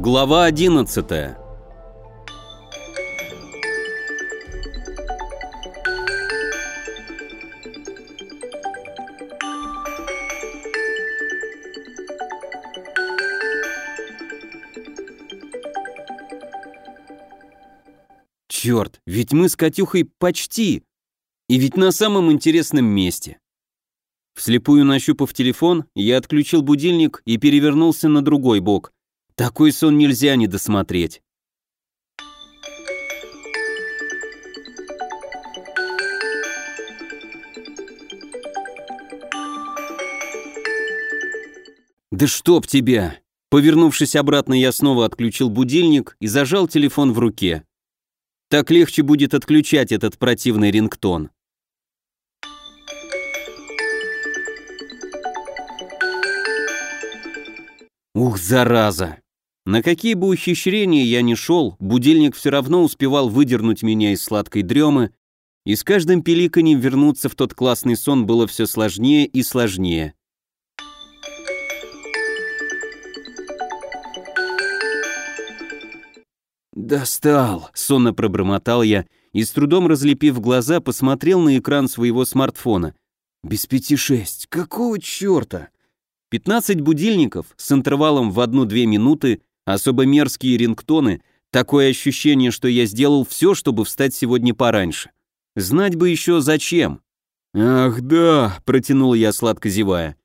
Глава 11 Черт, ведь мы с Катюхой почти. И ведь на самом интересном месте. Вслепую нащупав телефон, я отключил будильник и перевернулся на другой бок. Такой сон нельзя не досмотреть. «Да чтоб тебя!» Повернувшись обратно, я снова отключил будильник и зажал телефон в руке. Так легче будет отключать этот противный рингтон. Ух, зараза! На какие бы ухищрения я ни шел, будильник все равно успевал выдернуть меня из сладкой дремы, и с каждым пеликанем вернуться в тот классный сон было все сложнее и сложнее. «Достал!» — сонно пробормотал я и, с трудом разлепив глаза, посмотрел на экран своего смартфона. «Без пяти шесть! Какого черта?» Пятнадцать будильников с интервалом в одну-две минуты, особо мерзкие рингтоны, такое ощущение, что я сделал все, чтобы встать сегодня пораньше. Знать бы еще зачем. «Ах да», — протянул я, сладко зевая.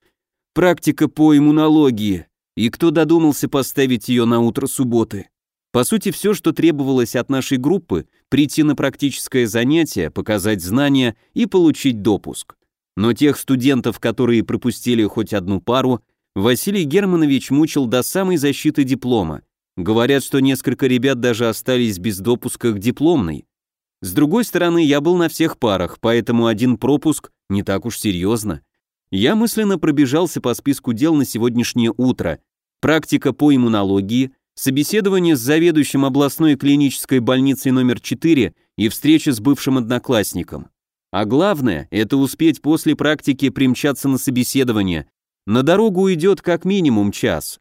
«Практика по иммунологии. И кто додумался поставить ее на утро субботы?» По сути, все, что требовалось от нашей группы, прийти на практическое занятие, показать знания и получить допуск. Но тех студентов, которые пропустили хоть одну пару, Василий Германович мучил до самой защиты диплома. Говорят, что несколько ребят даже остались без допуска к дипломной. С другой стороны, я был на всех парах, поэтому один пропуск не так уж серьезно. Я мысленно пробежался по списку дел на сегодняшнее утро. Практика по иммунологии – собеседование с заведующим областной клинической больницей номер 4 и встреча с бывшим одноклассником. А главное, это успеть после практики примчаться на собеседование. На дорогу уйдет как минимум час.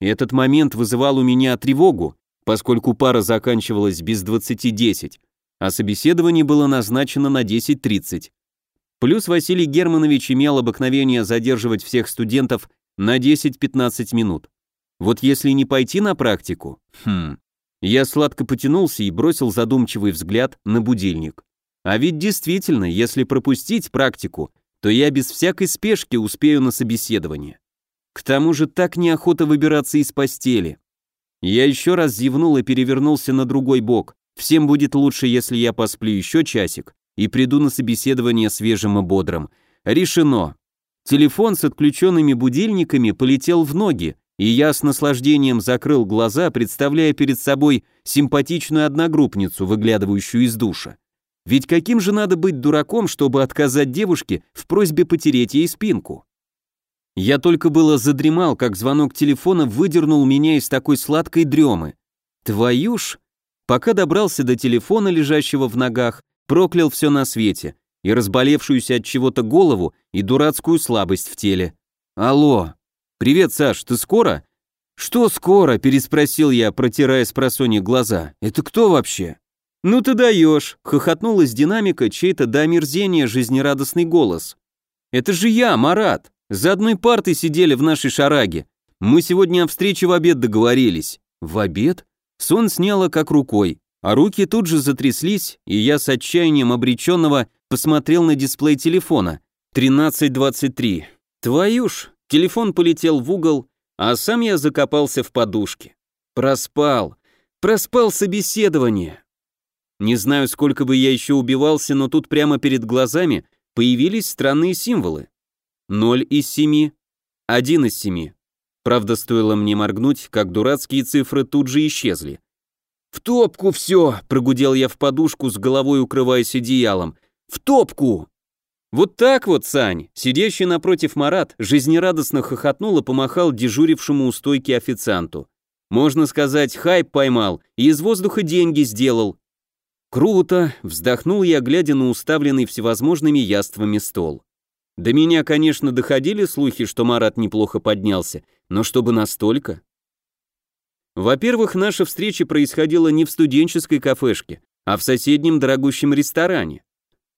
Этот момент вызывал у меня тревогу, поскольку пара заканчивалась без 20.10, а собеседование было назначено на 10.30. Плюс Василий Германович имел обыкновение задерживать всех студентов на 10-15 минут. Вот если не пойти на практику, хм, я сладко потянулся и бросил задумчивый взгляд на будильник. А ведь действительно, если пропустить практику, то я без всякой спешки успею на собеседование. К тому же так неохота выбираться из постели. Я еще раз зевнул и перевернулся на другой бок. Всем будет лучше, если я посплю еще часик и приду на собеседование свежим и бодрым. Решено. Телефон с отключенными будильниками полетел в ноги, и я с наслаждением закрыл глаза, представляя перед собой симпатичную одногруппницу, выглядывающую из душа. Ведь каким же надо быть дураком, чтобы отказать девушке в просьбе потереть ей спинку? Я только было задремал, как звонок телефона выдернул меня из такой сладкой дремы. Твою ж! Пока добрался до телефона, лежащего в ногах, проклял все на свете, и разболевшуюся от чего-то голову, и дурацкую слабость в теле. Алло, «Привет, Саш, ты скоро?» «Что скоро?» – переспросил я, протирая с просонья глаза. «Это кто вообще?» «Ну ты даешь!» – хохотнул из динамика чей-то до омерзения жизнерадостный голос. «Это же я, Марат! За одной партой сидели в нашей шараге. Мы сегодня о встрече в обед договорились». «В обед?» Сон сняло как рукой, а руки тут же затряслись, и я с отчаянием обреченного посмотрел на дисплей телефона. 13.23. Твою ж, Телефон полетел в угол, а сам я закопался в подушке. Проспал. Проспал собеседование. Не знаю, сколько бы я еще убивался, но тут прямо перед глазами появились странные символы. Ноль из семи, один из семи. Правда, стоило мне моргнуть, как дурацкие цифры тут же исчезли. «В топку все!» — прогудел я в подушку, с головой укрываясь одеялом. «В топку!» Вот так вот, Сань, сидящий напротив Марат, жизнерадостно хохотнул и помахал дежурившему у стойки официанту. Можно сказать, хайп поймал и из воздуха деньги сделал. Круто, вздохнул я, глядя на уставленный всевозможными яствами стол. До меня, конечно, доходили слухи, что Марат неплохо поднялся, но чтобы настолько. Во-первых, наша встреча происходила не в студенческой кафешке, а в соседнем дорогущем ресторане.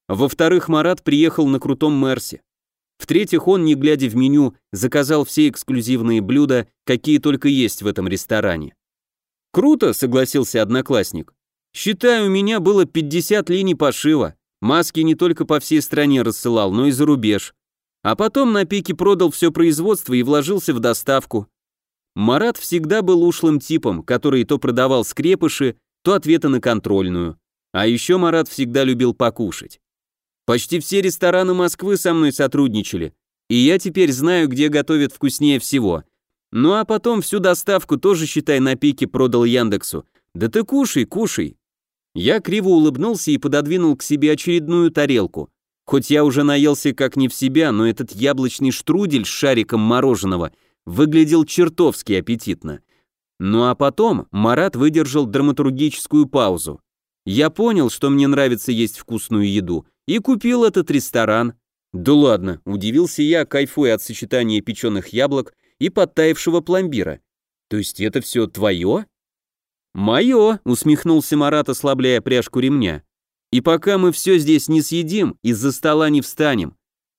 Во-вторых, Марат приехал на крутом Мерсе. В-третьих, он, не глядя в меню, заказал все эксклюзивные блюда, какие только есть в этом ресторане. «Круто», — согласился одноклассник. «Считай, у меня было 50 линий пошива. Маски не только по всей стране рассылал, но и за рубеж. А потом на пике продал все производство и вложился в доставку. Марат всегда был ушлым типом, который то продавал скрепыши, то ответы на контрольную. А еще Марат всегда любил покушать. Почти все рестораны Москвы со мной сотрудничали, и я теперь знаю, где готовят вкуснее всего. Ну а потом всю доставку тоже, считай, на пике продал Яндексу. Да ты кушай, кушай. Я криво улыбнулся и пододвинул к себе очередную тарелку. Хоть я уже наелся как не в себя, но этот яблочный штрудель с шариком мороженого выглядел чертовски аппетитно. Ну а потом Марат выдержал драматургическую паузу. Я понял, что мне нравится есть вкусную еду, и купил этот ресторан. Да ладно, удивился я, кайфуя от сочетания печеных яблок и подтаявшего пломбира. То есть это все твое? Мое, усмехнулся Марат, ослабляя пряжку ремня. И пока мы все здесь не съедим, из-за стола не встанем.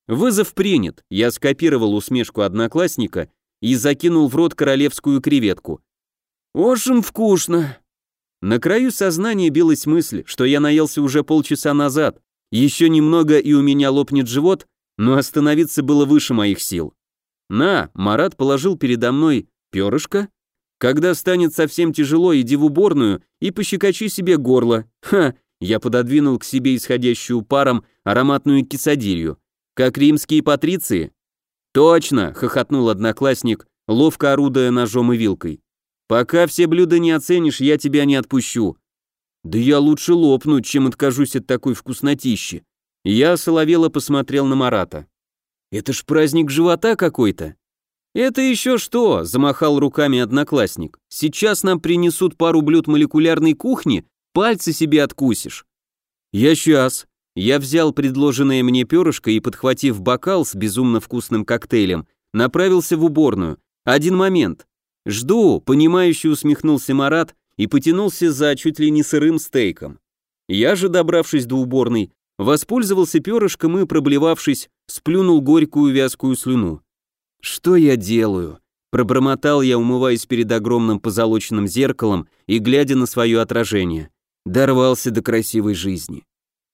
Вызов принят. Я скопировал усмешку одноклассника и закинул в рот королевскую креветку. Очень вкусно. На краю сознания билась мысль, что я наелся уже полчаса назад, еще немного, и у меня лопнет живот, но остановиться было выше моих сил. На, Марат положил передо мной перышко. Когда станет совсем тяжело, иди в уборную и пощекочи себе горло. Ха, я пододвинул к себе исходящую паром ароматную кисадилью. Как римские патриции? Точно, хохотнул одноклассник, ловко орудуя ножом и вилкой. Пока все блюда не оценишь, я тебя не отпущу. Да я лучше лопну, чем откажусь от такой вкуснотищи. Я соловело посмотрел на Марата. Это ж праздник живота какой-то. Это еще что? Замахал руками одноклассник. Сейчас нам принесут пару блюд молекулярной кухни, пальцы себе откусишь. Я сейчас. Я взял предложенное мне перышко и, подхватив бокал с безумно вкусным коктейлем, направился в уборную. Один момент. Жду, понимающе усмехнулся Марат и потянулся за чуть ли не сырым стейком. Я же, добравшись до уборной, воспользовался перышком и, проблевавшись, сплюнул горькую вязкую слюну. «Что я делаю?» Пробормотал я, умываясь перед огромным позолоченным зеркалом и глядя на свое отражение. Дорвался до красивой жизни.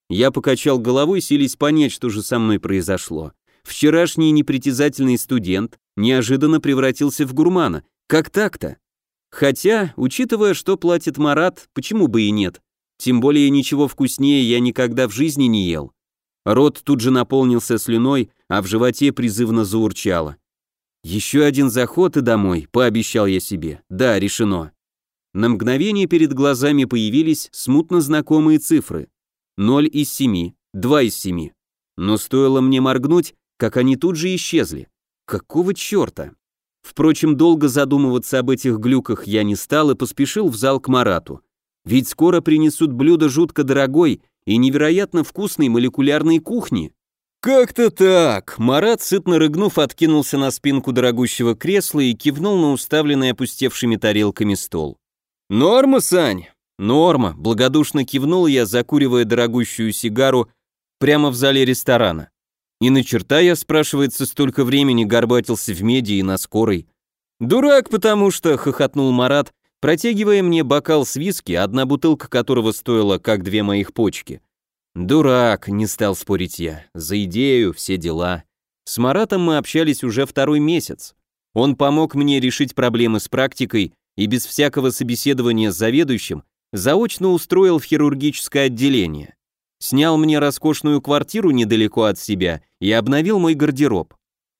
Я покачал головой, силясь понять, что же со мной произошло. Вчерашний непритязательный студент неожиданно превратился в гурмана. Как так-то? Хотя, учитывая, что платит Марат, почему бы и нет? Тем более ничего вкуснее я никогда в жизни не ел. Рот тут же наполнился слюной, а в животе призывно заурчало. «Еще один заход и домой», — пообещал я себе. «Да, решено». На мгновение перед глазами появились смутно знакомые цифры. Ноль из семи, два из семи. Но стоило мне моргнуть, как они тут же исчезли. Какого черта? Впрочем, долго задумываться об этих глюках я не стал и поспешил в зал к Марату. Ведь скоро принесут блюдо жутко дорогой и невероятно вкусной молекулярной кухни. «Как-то так!» Марат, сытно рыгнув, откинулся на спинку дорогущего кресла и кивнул на уставленный опустевшими тарелками стол. «Норма, Сань?» «Норма», — благодушно кивнул я, закуривая дорогущую сигару прямо в зале ресторана. И на черта я, спрашивается, столько времени горбатился в меди и на скорой. «Дурак, потому что», — хохотнул Марат, протягивая мне бокал с виски, одна бутылка которого стоила как две моих почки. «Дурак», — не стал спорить я, — «за идею, все дела». С Маратом мы общались уже второй месяц. Он помог мне решить проблемы с практикой и без всякого собеседования с заведующим заочно устроил в хирургическое отделение снял мне роскошную квартиру недалеко от себя и обновил мой гардероб.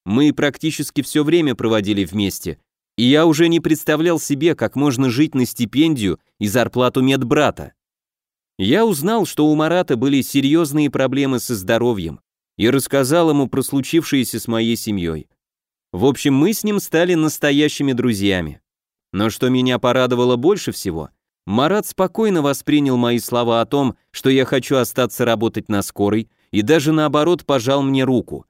Мы практически все время проводили вместе, и я уже не представлял себе, как можно жить на стипендию и зарплату медбрата. Я узнал, что у Марата были серьезные проблемы со здоровьем, и рассказал ему про случившееся с моей семьей. В общем, мы с ним стали настоящими друзьями. Но что меня порадовало больше всего, Марат спокойно воспринял мои слова о том, что я хочу остаться работать на скорой, и даже наоборот пожал мне руку.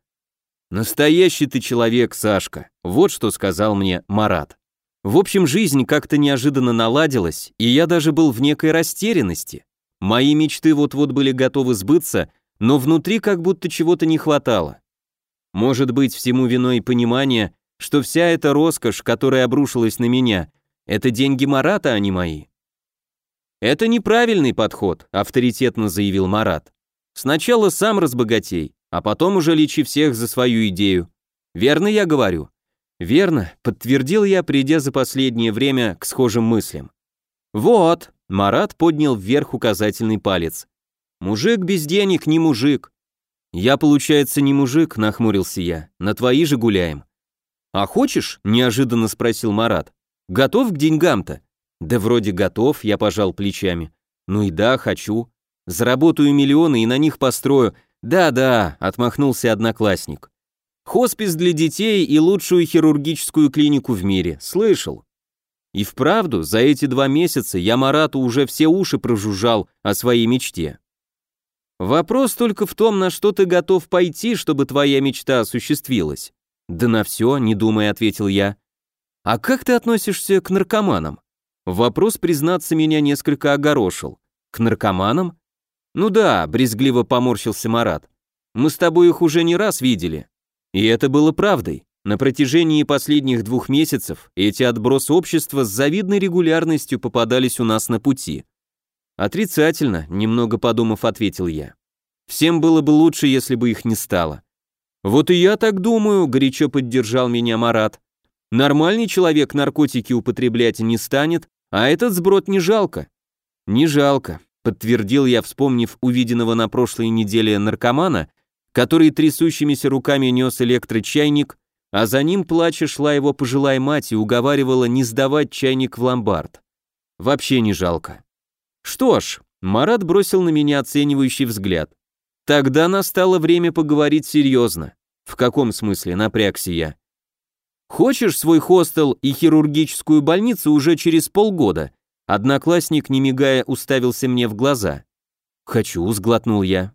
«Настоящий ты человек, Сашка», вот что сказал мне Марат. В общем, жизнь как-то неожиданно наладилась, и я даже был в некой растерянности. Мои мечты вот-вот были готовы сбыться, но внутри как будто чего-то не хватало. Может быть, всему виной понимание, что вся эта роскошь, которая обрушилась на меня, это деньги Марата, а не мои. Это неправильный подход, авторитетно заявил Марат. Сначала сам разбогатей, а потом уже лечи всех за свою идею. Верно я говорю? Верно, подтвердил я, придя за последнее время к схожим мыслям. Вот, Марат поднял вверх указательный палец. Мужик без денег не мужик. Я, получается, не мужик, нахмурился я. На твои же гуляем. А хочешь? неожиданно спросил Марат. Готов к деньгам-то? Да вроде готов, я пожал плечами. Ну и да, хочу. Заработаю миллионы и на них построю. Да-да, отмахнулся одноклассник. Хоспис для детей и лучшую хирургическую клинику в мире. Слышал? И вправду, за эти два месяца я Марату уже все уши прожужжал о своей мечте. Вопрос только в том, на что ты готов пойти, чтобы твоя мечта осуществилась. Да на все, не думая, ответил я. А как ты относишься к наркоманам? Вопрос, признаться, меня несколько огорошил. К наркоманам? Ну да, брезгливо поморщился Марат. Мы с тобой их уже не раз видели. И это было правдой. На протяжении последних двух месяцев эти отбросы общества с завидной регулярностью попадались у нас на пути. Отрицательно, немного подумав, ответил я. Всем было бы лучше, если бы их не стало. Вот и я так думаю, горячо поддержал меня Марат. Нормальный человек наркотики употреблять не станет, а этот сброд не жалко. Не жалко, подтвердил я, вспомнив увиденного на прошлой неделе наркомана, который трясущимися руками нес электрочайник, а за ним плача шла его пожилая мать и уговаривала не сдавать чайник в ломбард. Вообще не жалко. Что ж, Марат бросил на меня оценивающий взгляд. Тогда настало время поговорить серьезно. В каком смысле, напрягся я. Хочешь свой хостел и хирургическую больницу уже через полгода? Одноклассник, не мигая, уставился мне в глаза. Хочу, сглотнул я.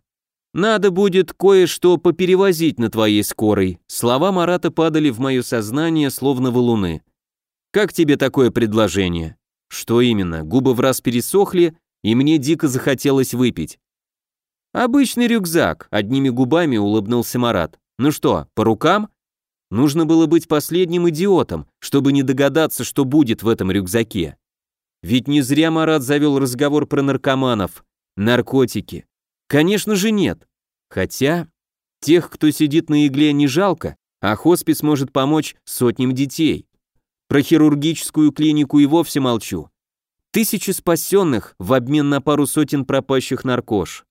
«Надо будет кое-что поперевозить на твоей скорой». Слова Марата падали в мое сознание, словно валуны. «Как тебе такое предложение?» «Что именно?» Губы в раз пересохли, и мне дико захотелось выпить. «Обычный рюкзак», — одними губами улыбнулся Марат. «Ну что, по рукам?» Нужно было быть последним идиотом, чтобы не догадаться, что будет в этом рюкзаке. Ведь не зря Марат завел разговор про наркоманов. Наркотики. Конечно же нет. Хотя, тех, кто сидит на игле, не жалко, а хоспис может помочь сотням детей. Про хирургическую клинику и вовсе молчу. Тысячи спасенных в обмен на пару сотен пропащих наркош.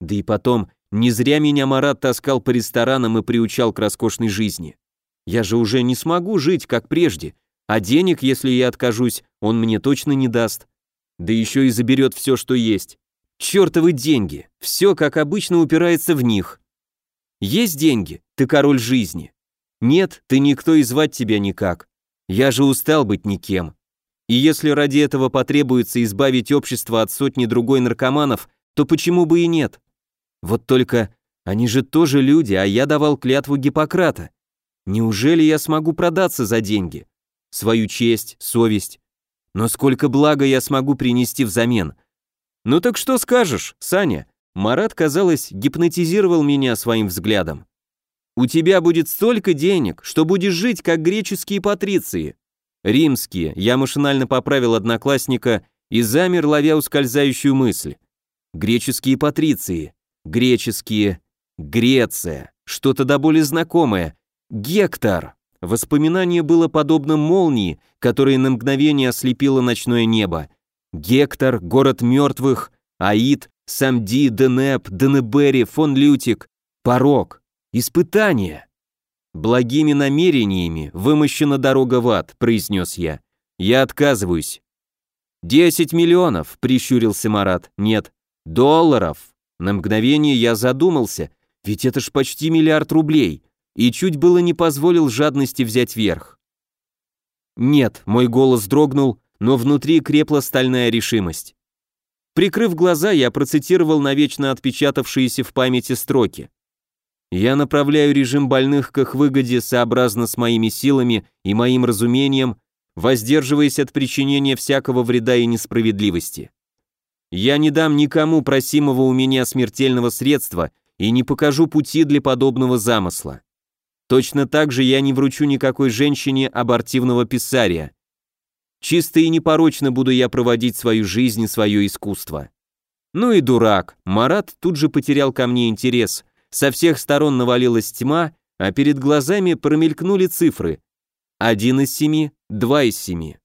Да и потом, не зря меня Марат таскал по ресторанам и приучал к роскошной жизни. Я же уже не смогу жить, как прежде, а денег, если я откажусь, он мне точно не даст. Да еще и заберет все, что есть. Чертовы деньги, все как обычно упирается в них. Есть деньги, ты король жизни. Нет, ты никто и звать тебя никак. Я же устал быть никем. И если ради этого потребуется избавить общество от сотни другой наркоманов, то почему бы и нет? Вот только они же тоже люди, а я давал клятву Гиппократа. Неужели я смогу продаться за деньги? Свою честь, совесть. Но сколько блага я смогу принести взамен – «Ну так что скажешь, Саня?» Марат, казалось, гипнотизировал меня своим взглядом. «У тебя будет столько денег, что будешь жить, как греческие патриции». «Римские», я машинально поправил одноклассника и замер, ловя ускользающую мысль. «Греческие патриции, греческие, Греция, что-то до боли знакомое, Гектор». Воспоминание было подобно молнии, которая на мгновение ослепила ночное небо. Гектор, город мертвых, Аид, Самди, Денеп, Денебери, фон Лютик, порог, испытание. Благими намерениями вымощена дорога в ад, произнес я. Я отказываюсь. «Десять миллионов», — прищурился Марат. «Нет, долларов». На мгновение я задумался, ведь это ж почти миллиард рублей, и чуть было не позволил жадности взять верх. «Нет», — мой голос дрогнул, но внутри крепла стальная решимость. Прикрыв глаза, я процитировал навечно отпечатавшиеся в памяти строки. «Я направляю режим больных к их выгоде сообразно с моими силами и моим разумением, воздерживаясь от причинения всякого вреда и несправедливости. Я не дам никому просимого у меня смертельного средства и не покажу пути для подобного замысла. Точно так же я не вручу никакой женщине абортивного писария. Чисто и непорочно буду я проводить свою жизнь и свое искусство. Ну и дурак, Марат тут же потерял ко мне интерес. Со всех сторон навалилась тьма, а перед глазами промелькнули цифры. Один из семи, два из семи.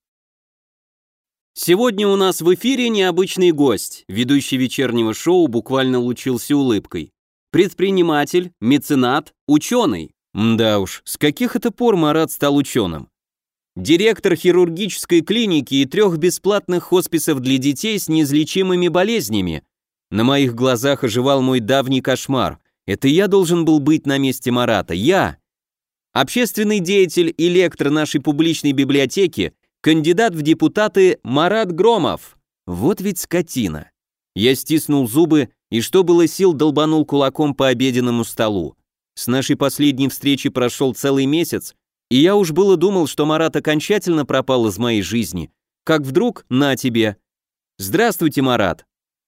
Сегодня у нас в эфире необычный гость. Ведущий вечернего шоу буквально лучился улыбкой. Предприниматель, меценат, ученый. Да уж, с каких это пор Марат стал ученым? Директор хирургической клиники и трех бесплатных хосписов для детей с неизлечимыми болезнями. На моих глазах оживал мой давний кошмар. Это я должен был быть на месте Марата, я. Общественный деятель и лектор нашей публичной библиотеки, кандидат в депутаты Марат Громов. Вот ведь скотина. Я стиснул зубы и, что было сил, долбанул кулаком по обеденному столу. С нашей последней встречи прошел целый месяц, и я уж было думал, что Марат окончательно пропал из моей жизни. Как вдруг, на тебе. Здравствуйте, Марат.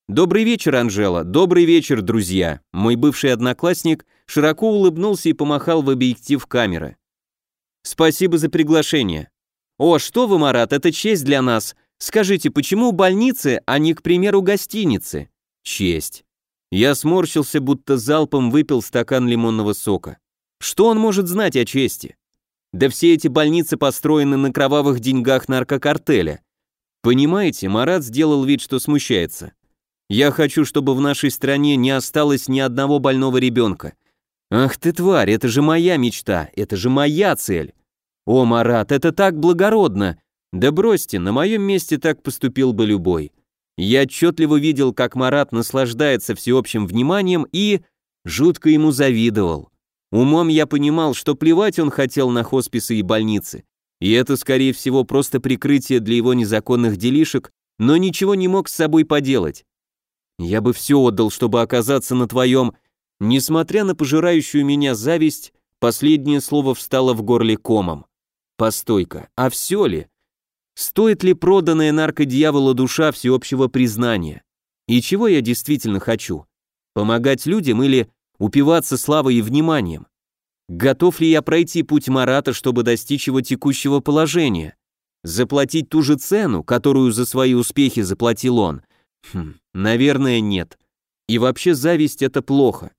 Добрый вечер, Анжела. Добрый вечер, друзья. Мой бывший одноклассник широко улыбнулся и помахал в объектив камеры. Спасибо за приглашение. О, что вы, Марат, это честь для нас. Скажите, почему больницы, а не, к примеру, гостиницы? Честь. Я сморщился, будто залпом выпил стакан лимонного сока. Что он может знать о чести? Да все эти больницы построены на кровавых деньгах наркокартеля. Понимаете, Марат сделал вид, что смущается. Я хочу, чтобы в нашей стране не осталось ни одного больного ребенка. Ах ты тварь, это же моя мечта, это же моя цель. О, Марат, это так благородно. Да бросьте, на моем месте так поступил бы любой. Я отчетливо видел, как Марат наслаждается всеобщим вниманием и жутко ему завидовал. Умом я понимал, что плевать он хотел на хосписы и больницы, и это, скорее всего, просто прикрытие для его незаконных делишек, но ничего не мог с собой поделать. Я бы все отдал, чтобы оказаться на твоем... Несмотря на пожирающую меня зависть, последнее слово встало в горле комом. Постойка, а все ли? Стоит ли проданная наркодьявола душа всеобщего признания? И чего я действительно хочу? Помогать людям или упиваться славой и вниманием? Готов ли я пройти путь Марата, чтобы достичь его текущего положения? Заплатить ту же цену, которую за свои успехи заплатил он? Хм, наверное, нет. И вообще зависть это плохо.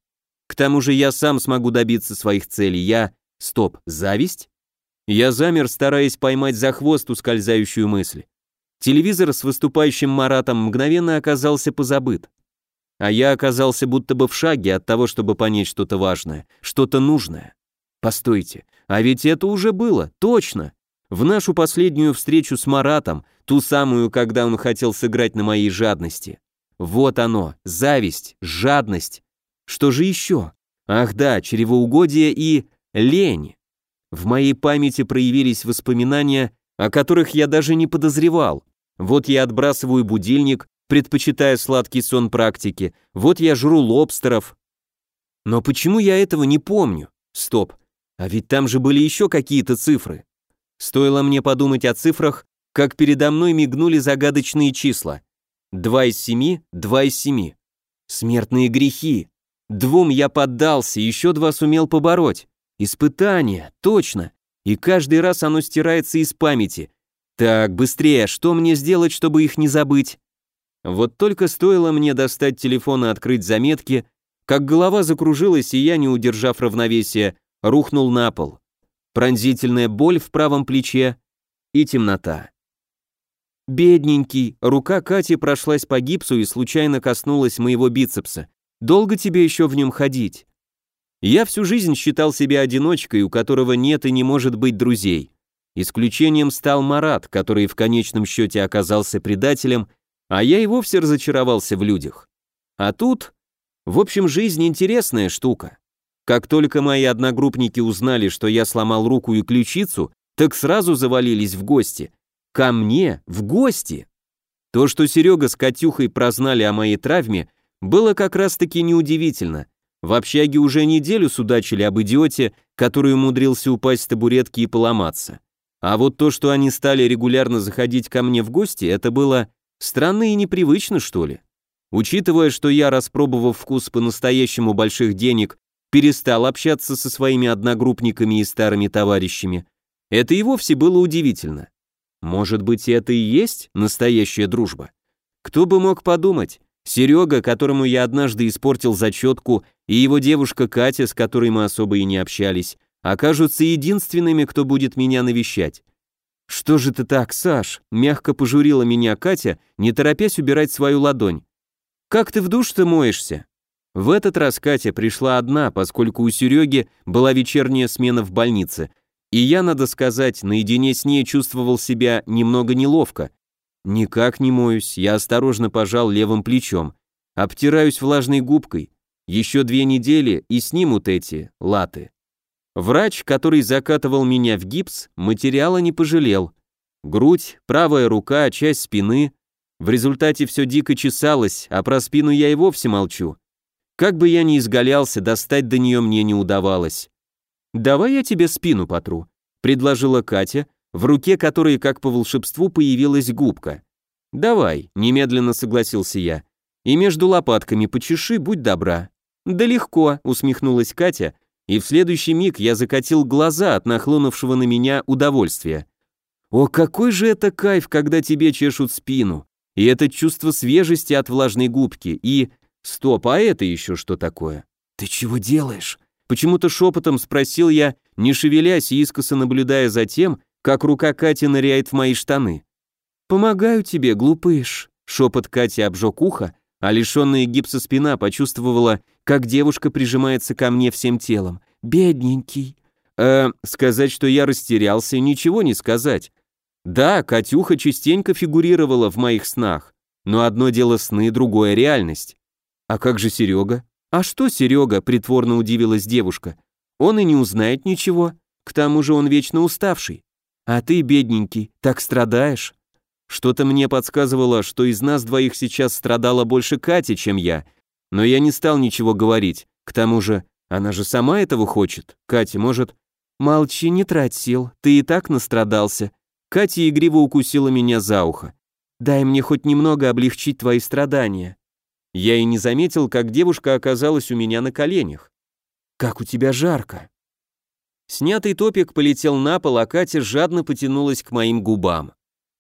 К тому же я сам смогу добиться своих целей. Я... Стоп, зависть? Я замер, стараясь поймать за хвост ускользающую мысль. Телевизор с выступающим Маратом мгновенно оказался позабыт. А я оказался будто бы в шаге от того, чтобы понять что-то важное, что-то нужное. Постойте, а ведь это уже было, точно. В нашу последнюю встречу с Маратом, ту самую, когда он хотел сыграть на моей жадности. Вот оно, зависть, жадность. Что же еще? Ах да, чревоугодие и лень. В моей памяти проявились воспоминания, о которых я даже не подозревал. Вот я отбрасываю будильник, предпочитая сладкий сон практики. Вот я жру лобстеров. Но почему я этого не помню? Стоп. А ведь там же были еще какие-то цифры. Стоило мне подумать о цифрах, как передо мной мигнули загадочные числа. Два из семи, два из семи. Смертные грехи. Двум я поддался, еще два сумел побороть. Испытание, точно. И каждый раз оно стирается из памяти. Так, быстрее, что мне сделать, чтобы их не забыть? Вот только стоило мне достать телефон и открыть заметки, как голова закружилась, и я, не удержав равновесия, рухнул на пол. Пронзительная боль в правом плече и темнота. «Бедненький!» Рука Кати прошлась по гипсу и случайно коснулась моего бицепса. «Долго тебе еще в нем ходить?» Я всю жизнь считал себя одиночкой, у которого нет и не может быть друзей. Исключением стал Марат, который в конечном счете оказался предателем а я и вовсе разочаровался в людях. А тут, в общем, жизнь интересная штука. Как только мои одногруппники узнали, что я сломал руку и ключицу, так сразу завалились в гости. Ко мне, в гости. То, что Серега с Катюхой прознали о моей травме, было как раз-таки неудивительно. В общаге уже неделю судачили об идиоте, который умудрился упасть с табуретки и поломаться. А вот то, что они стали регулярно заходить ко мне в гости, это было странно и непривычно, что ли. Учитывая, что я, распробовав вкус по-настоящему больших денег, перестал общаться со своими одногруппниками и старыми товарищами, это и вовсе было удивительно. Может быть, это и есть настоящая дружба? Кто бы мог подумать? Серега, которому я однажды испортил зачетку, и его девушка Катя, с которой мы особо и не общались, окажутся единственными, кто будет меня навещать. «Что же ты так, Саш?» — мягко пожурила меня Катя, не торопясь убирать свою ладонь. «Как ты в душ-то моешься?» В этот раз Катя пришла одна, поскольку у Сереги была вечерняя смена в больнице, и я, надо сказать, наедине с ней чувствовал себя немного неловко. Никак не моюсь, я осторожно пожал левым плечом, обтираюсь влажной губкой, еще две недели и снимут эти латы. Врач, который закатывал меня в гипс, материала не пожалел. Грудь, правая рука, часть спины. В результате все дико чесалось, а про спину я и вовсе молчу. Как бы я ни изгалялся, достать до нее мне не удавалось. «Давай я тебе спину потру», — предложила Катя, в руке которой, как по волшебству, появилась губка. «Давай», — немедленно согласился я. «И между лопатками почеши, будь добра». «Да легко», — усмехнулась Катя, — и в следующий миг я закатил глаза от нахлынувшего на меня удовольствия. О, какой же это кайф, когда тебе чешут спину, и это чувство свежести от влажной губки, и... Стоп, а это еще что такое? Ты чего делаешь? Почему-то шепотом спросил я, не шевелясь и искоса наблюдая за тем, как рука Кати ныряет в мои штаны. «Помогаю тебе, глупыш», — шепот Кати обжег ухо, а лишенная гипса спина почувствовала, как девушка прижимается ко мне всем телом. «Бедненький». Э, сказать, что я растерялся, ничего не сказать. Да, Катюха частенько фигурировала в моих снах, но одно дело сны, другое реальность. А как же Серега? А что Серега, притворно удивилась девушка. Он и не узнает ничего, к тому же он вечно уставший. А ты, бедненький, так страдаешь. Что-то мне подсказывало, что из нас двоих сейчас страдала больше Катя, чем я, но я не стал ничего говорить. К тому же, она же сама этого хочет. Катя, может... Молчи, не трать сил, ты и так настрадался. Катя игриво укусила меня за ухо. Дай мне хоть немного облегчить твои страдания. Я и не заметил, как девушка оказалась у меня на коленях. Как у тебя жарко. Снятый топик полетел на пол, а Катя жадно потянулась к моим губам.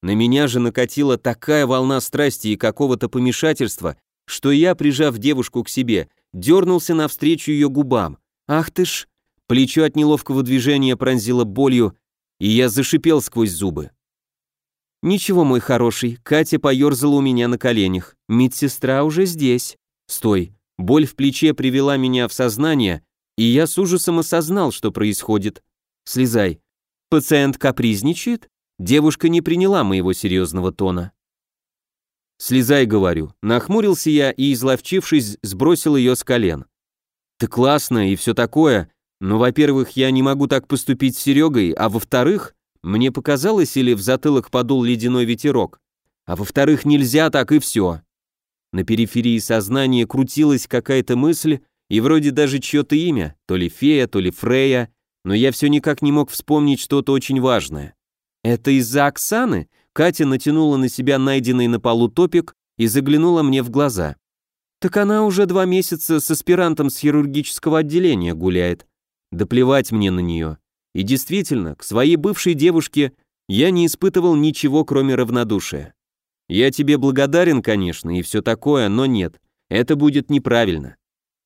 На меня же накатила такая волна страсти и какого-то помешательства, что я, прижав девушку к себе, дернулся навстречу ее губам. «Ах ты ж!» Плечо от неловкого движения пронзило болью, и я зашипел сквозь зубы. «Ничего, мой хороший», Катя поерзала у меня на коленях. «Медсестра уже здесь». «Стой». Боль в плече привела меня в сознание, и я с ужасом осознал, что происходит. «Слезай». «Пациент капризничает?» Девушка не приняла моего серьезного тона. «Слезай», — говорю. Нахмурился я и, изловчившись, сбросил ее с колен. «Ты классная и все такое, но, во-первых, я не могу так поступить с Серегой, а во-вторых, мне показалось или в затылок подул ледяной ветерок, а во-вторых, нельзя так и все». На периферии сознания крутилась какая-то мысль, и вроде даже чье-то имя, то ли фея, то ли Фрея, но я все никак не мог вспомнить что-то очень важное. «Это из-за Оксаны?» Катя натянула на себя найденный на полу топик и заглянула мне в глаза. «Так она уже два месяца с аспирантом с хирургического отделения гуляет. Да плевать мне на нее. И действительно, к своей бывшей девушке я не испытывал ничего, кроме равнодушия. Я тебе благодарен, конечно, и все такое, но нет, это будет неправильно.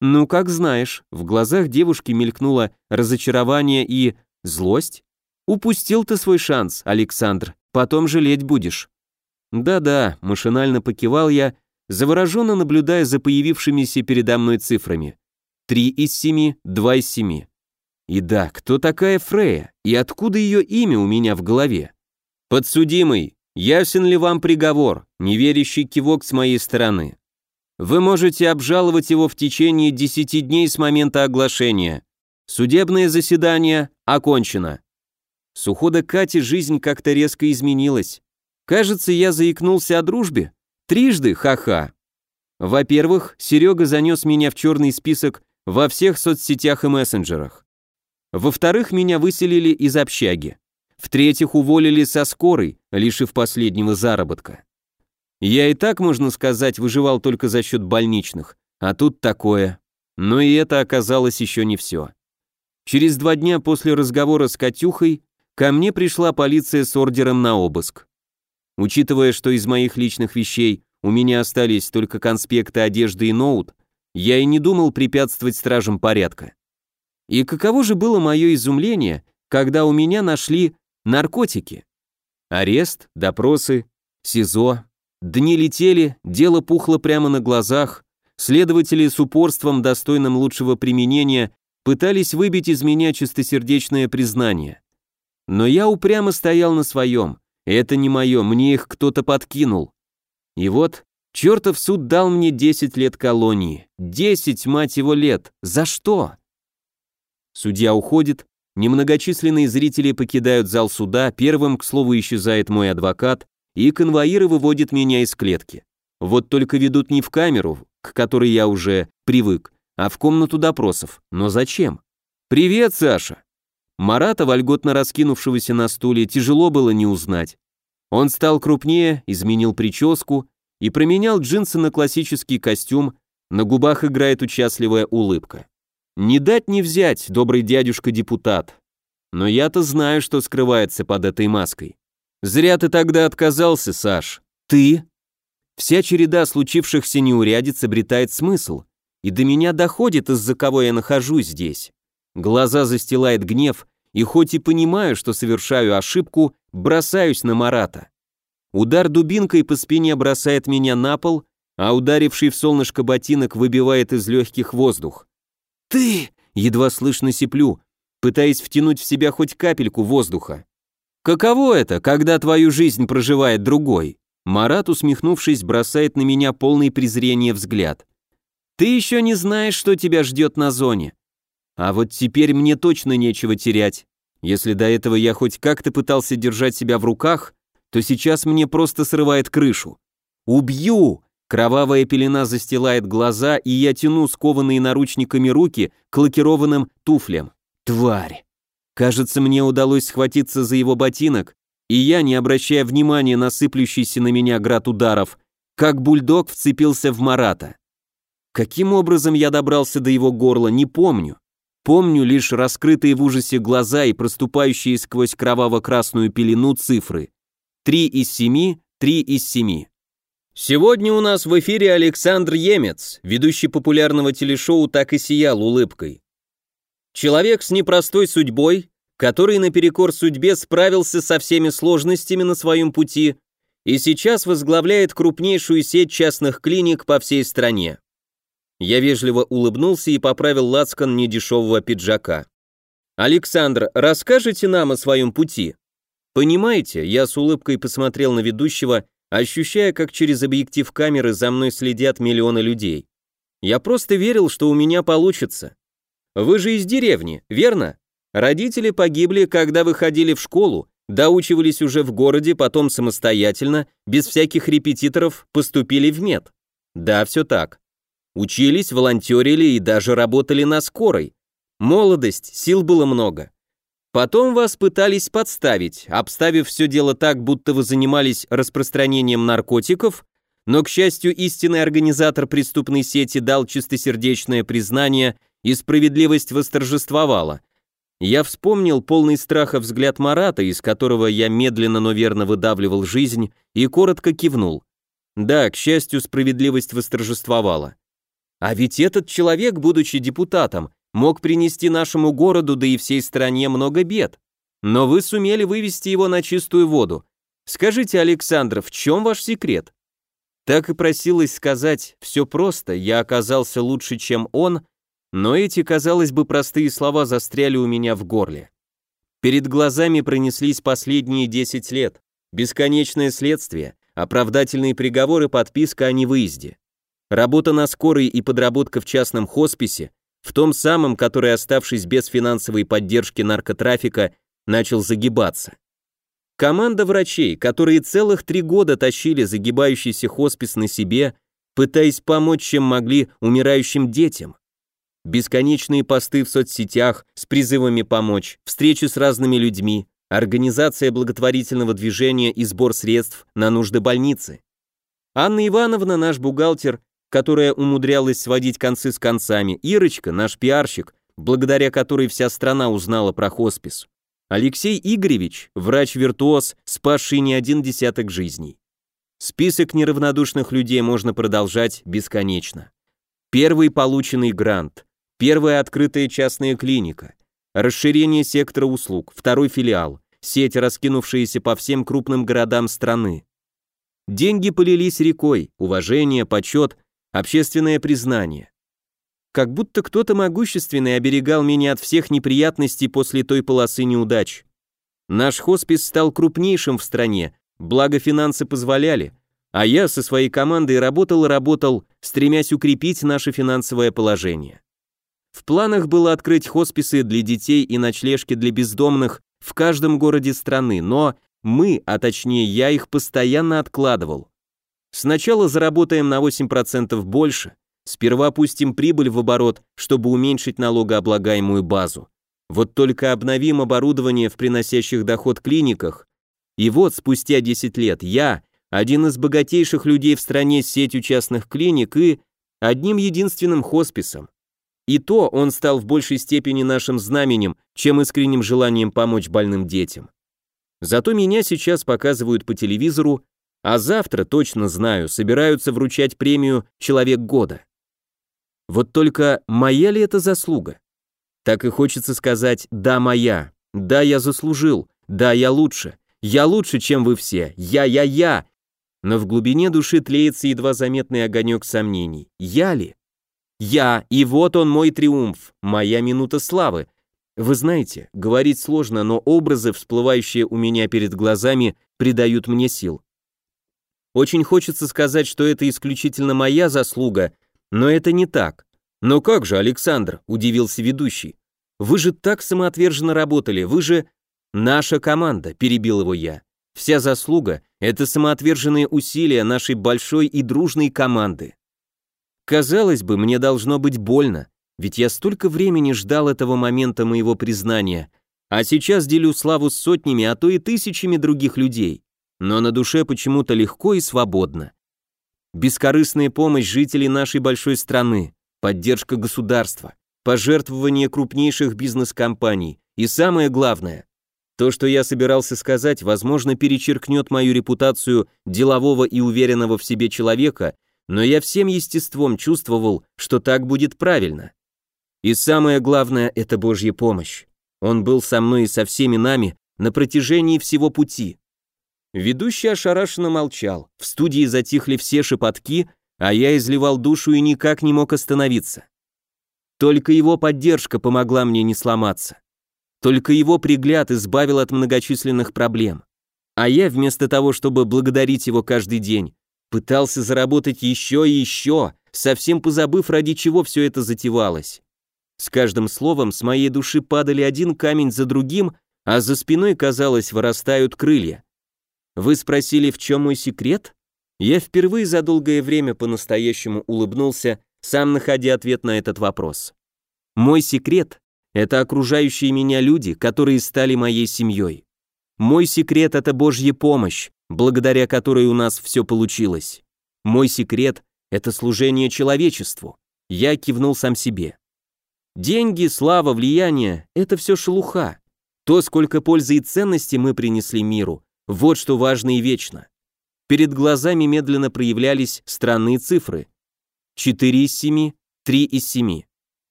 Ну, как знаешь, в глазах девушки мелькнуло разочарование и злость. Упустил ты свой шанс, Александр, потом жалеть будешь. Да-да, машинально покивал я, завороженно наблюдая за появившимися передо мной цифрами. Три из семи, два из семи. И да, кто такая Фрея, и откуда ее имя у меня в голове? Подсудимый, ясен ли вам приговор, неверящий кивок с моей стороны? Вы можете обжаловать его в течение десяти дней с момента оглашения. Судебное заседание окончено. С ухода Кати жизнь как-то резко изменилась. Кажется, я заикнулся о дружбе. Трижды, ха-ха. Во-первых, Серега занес меня в черный список во всех соцсетях и мессенджерах. Во-вторых, меня выселили из общаги. В-третьих, уволили со скорой, лишив последнего заработка. Я и так, можно сказать, выживал только за счет больничных, а тут такое. Но и это оказалось еще не все. Через два дня после разговора с Катюхой ко мне пришла полиция с ордером на обыск. Учитывая, что из моих личных вещей у меня остались только конспекты одежды и ноут, я и не думал препятствовать стражам порядка. И каково же было мое изумление, когда у меня нашли наркотики. Арест, допросы, СИЗО. Дни летели, дело пухло прямо на глазах, следователи с упорством, достойным лучшего применения, пытались выбить из меня чистосердечное признание. Но я упрямо стоял на своем. Это не мое, мне их кто-то подкинул. И вот, чертов суд дал мне 10 лет колонии. 10, мать его, лет. За что? Судья уходит, немногочисленные зрители покидают зал суда, первым, к слову, исчезает мой адвокат, и конвоиры выводят меня из клетки. Вот только ведут не в камеру, к которой я уже привык, а в комнату допросов. Но зачем? «Привет, Саша!» Марата, вольготно раскинувшегося на стуле, тяжело было не узнать. Он стал крупнее, изменил прическу и променял джинсы на классический костюм, на губах играет участливая улыбка. Не дать не взять, добрый дядюшка-депутат. Но я-то знаю, что скрывается под этой маской. Зря ты тогда отказался, Саш. Ты? Вся череда случившихся неурядиц обретает смысл, и до меня доходит, из-за кого я нахожусь здесь. Глаза застилает гнев, и хоть и понимаю, что совершаю ошибку, бросаюсь на Марата. Удар дубинкой по спине бросает меня на пол, а ударивший в солнышко ботинок выбивает из легких воздух. «Ты!» — едва слышно сиплю, пытаясь втянуть в себя хоть капельку воздуха. «Каково это, когда твою жизнь проживает другой?» Марат, усмехнувшись, бросает на меня полный презрения взгляд. «Ты еще не знаешь, что тебя ждет на зоне. А вот теперь мне точно нечего терять. Если до этого я хоть как-то пытался держать себя в руках, то сейчас мне просто срывает крышу. Убью! Кровавая пелена застилает глаза, и я тяну скованные наручниками руки к лакированным туфлям. Тварь! Кажется, мне удалось схватиться за его ботинок, и я, не обращая внимания на сыплющийся на меня град ударов, как бульдог вцепился в Марата. Каким образом я добрался до его горла, не помню. Помню лишь раскрытые в ужасе глаза и проступающие сквозь кроваво-красную пелену цифры. Три из семи, три из семи. Сегодня у нас в эфире Александр Емец, ведущий популярного телешоу «Так и сиял» улыбкой. Человек с непростой судьбой, который наперекор судьбе справился со всеми сложностями на своем пути и сейчас возглавляет крупнейшую сеть частных клиник по всей стране. Я вежливо улыбнулся и поправил лацкан недешевого пиджака. «Александр, расскажите нам о своем пути?» «Понимаете?» Я с улыбкой посмотрел на ведущего, ощущая, как через объектив камеры за мной следят миллионы людей. «Я просто верил, что у меня получится. Вы же из деревни, верно? Родители погибли, когда вы ходили в школу, доучивались уже в городе, потом самостоятельно, без всяких репетиторов, поступили в мед. Да, все так. Учились, волонтерили и даже работали на скорой. Молодость, сил было много. Потом вас пытались подставить, обставив все дело так, будто вы занимались распространением наркотиков, но, к счастью, истинный организатор преступной сети дал чистосердечное признание и справедливость восторжествовала. Я вспомнил полный страха взгляд Марата, из которого я медленно, но верно выдавливал жизнь, и коротко кивнул. Да, к счастью, справедливость восторжествовала. А ведь этот человек, будучи депутатом, мог принести нашему городу, да и всей стране много бед. Но вы сумели вывести его на чистую воду. Скажите, Александр, в чем ваш секрет? Так и просилось сказать, все просто, я оказался лучше, чем он, но эти, казалось бы, простые слова застряли у меня в горле. Перед глазами пронеслись последние 10 лет, бесконечное следствие, оправдательные приговоры, подписка о невыезде. Работа на скорой и подработка в частном хосписе, в том самом, который, оставшись без финансовой поддержки наркотрафика, начал загибаться. Команда врачей, которые целых три года тащили загибающийся хоспис на себе, пытаясь помочь, чем могли, умирающим детям. Бесконечные посты в соцсетях с призывами помочь, встречи с разными людьми, организация благотворительного движения и сбор средств на нужды больницы. Анна Ивановна, наш бухгалтер, которая умудрялась сводить концы с концами, Ирочка, наш пиарщик, благодаря которой вся страна узнала про хоспис. Алексей Игоревич, врач-виртуоз, спасший не один десяток жизней. Список неравнодушных людей можно продолжать бесконечно. Первый полученный грант, первая открытая частная клиника, расширение сектора услуг, второй филиал, сеть, раскинувшаяся по всем крупным городам страны. Деньги полились рекой, уважение, почет, общественное признание. Как будто кто-то могущественный оберегал меня от всех неприятностей после той полосы неудач. Наш хоспис стал крупнейшим в стране, благо финансы позволяли, а я со своей командой работал работал, стремясь укрепить наше финансовое положение. В планах было открыть хосписы для детей и ночлежки для бездомных в каждом городе страны, но мы, а точнее я их постоянно откладывал. Сначала заработаем на 8% больше, сперва пустим прибыль в оборот, чтобы уменьшить налогооблагаемую базу. Вот только обновим оборудование в приносящих доход клиниках, и вот спустя 10 лет я, один из богатейших людей в стране с сетью частных клиник и одним единственным хосписом. И то он стал в большей степени нашим знаменем, чем искренним желанием помочь больным детям. Зато меня сейчас показывают по телевизору, а завтра, точно знаю, собираются вручать премию «Человек года». Вот только моя ли это заслуга? Так и хочется сказать «да, моя», «да, я заслужил», «да, я лучше», «я лучше, чем вы все», «я, я, я», но в глубине души тлеется едва заметный огонек сомнений. Я ли? Я, и вот он мой триумф, моя минута славы. Вы знаете, говорить сложно, но образы, всплывающие у меня перед глазами, придают мне сил. Очень хочется сказать, что это исключительно моя заслуга, но это не так. «Но как же, Александр?» – удивился ведущий. «Вы же так самоотверженно работали, вы же...» «Наша команда», – перебил его я. Вся заслуга – это самоотверженные усилия нашей большой и дружной команды. Казалось бы, мне должно быть больно, ведь я столько времени ждал этого момента моего признания, а сейчас делю славу с сотнями, а то и тысячами других людей. Но на душе почему-то легко и свободно. Бескорыстная помощь жителей нашей большой страны, поддержка государства, пожертвования крупнейших бизнес-компаний и самое главное то, что я собирался сказать, возможно, перечеркнет мою репутацию делового и уверенного в себе человека, но я всем естеством чувствовал, что так будет правильно. И самое главное – это Божья помощь. Он был со мной и со всеми нами на протяжении всего пути. Ведущий ошарашенно молчал, в студии затихли все шепотки, а я изливал душу и никак не мог остановиться. Только его поддержка помогла мне не сломаться. Только его пригляд избавил от многочисленных проблем. А я вместо того, чтобы благодарить его каждый день, пытался заработать еще и еще, совсем позабыв, ради чего все это затевалось. С каждым словом с моей души падали один камень за другим, а за спиной, казалось, вырастают крылья. Вы спросили, в чем мой секрет? Я впервые за долгое время по-настоящему улыбнулся, сам находя ответ на этот вопрос. Мой секрет это окружающие меня люди, которые стали моей семьей. Мой секрет – это Божья помощь, благодаря которой у нас все получилось. Мой секрет – это служение человечеству. Я кивнул сам себе. Деньги, слава, влияние – это все шелуха. То, сколько пользы и ценности мы принесли миру, вот что важно и вечно. Перед глазами медленно проявлялись странные цифры. 4 из 7, 3 из 7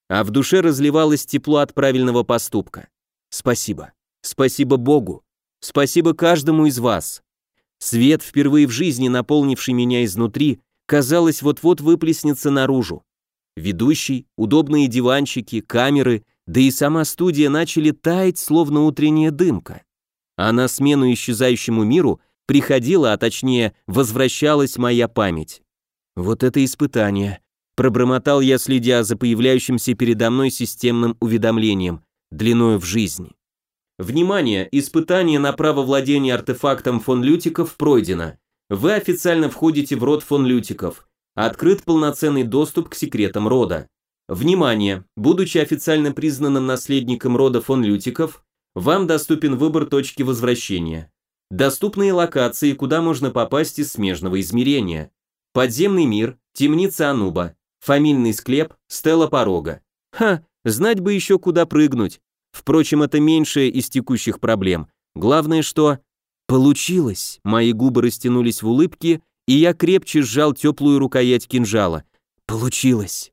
а в душе разливалось тепло от правильного поступка. Спасибо. Спасибо Богу. Спасибо каждому из вас. Свет, впервые в жизни наполнивший меня изнутри, казалось, вот-вот выплеснется наружу. Ведущий, удобные диванчики, камеры, да и сама студия начали таять, словно утренняя дымка. А на смену исчезающему миру приходила, а точнее, возвращалась моя память. Вот это испытание. Пробормотал я, следя за появляющимся передо мной системным уведомлением, длиною в жизнь. Внимание! Испытание на право владения артефактом фон Лютиков пройдено. Вы официально входите в род фон Лютиков. Открыт полноценный доступ к секретам рода. Внимание! Будучи официально признанным наследником рода фон Лютиков, Вам доступен выбор точки возвращения. Доступные локации, куда можно попасть из смежного измерения. Подземный мир, темница Ануба, фамильный склеп, стела порога. Ха, знать бы еще куда прыгнуть. Впрочем, это меньшее из текущих проблем. Главное, что... Получилось. Мои губы растянулись в улыбке, и я крепче сжал теплую рукоять кинжала. Получилось.